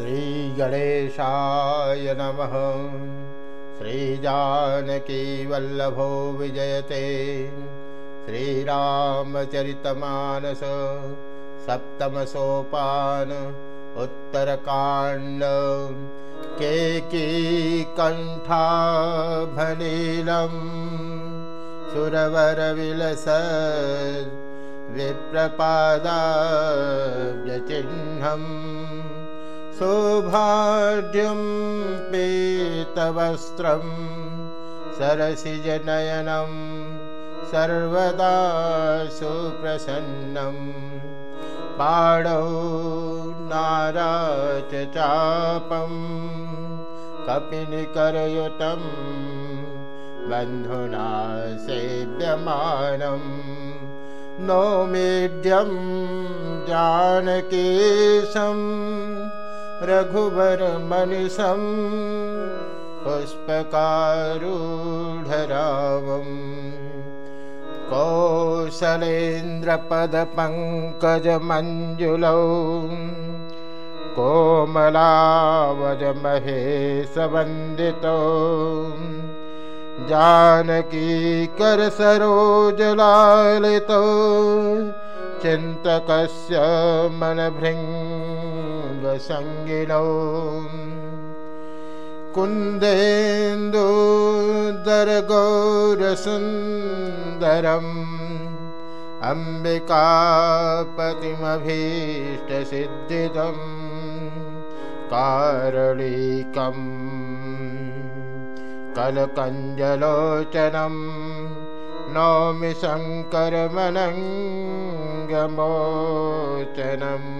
श्रीगणेशाय नमः। श्रीजानकीवल्लभो विजयते। श्रीरामचरितमानस सप्तमसोपान उत्तरकाण्ड। केकीकण्ठाभनीलं सुरवरविलस विप्रपादाव्यचिह्नम् सौभाग्यं पीतवस्त्रं सरसिजनयनं सर्वदा सुप्रसन्नं। पाणौ नाराच चापं कपिनिकरयुतं बन्धुना सेव्यमानं नौमीड्यं जानकीशम् रघुवरमनिशं पुष्पकारूढरावम् कौशलेन्द्रपदपङ्कजमञ्जुलौ कोमलावजमहेशवन्दितौ जानकीकरसरोजलालितौ चिन्तकस्य मनभृङ्गसङ्गिनौ कुन्देन्दुदरगौरसुन्दरम् अम्बिकापतिमभीष्टसिद्धिदं कारणीकम् कलकञ्जलोचनम् नौमि शङ्करमनङ्गमोचनम्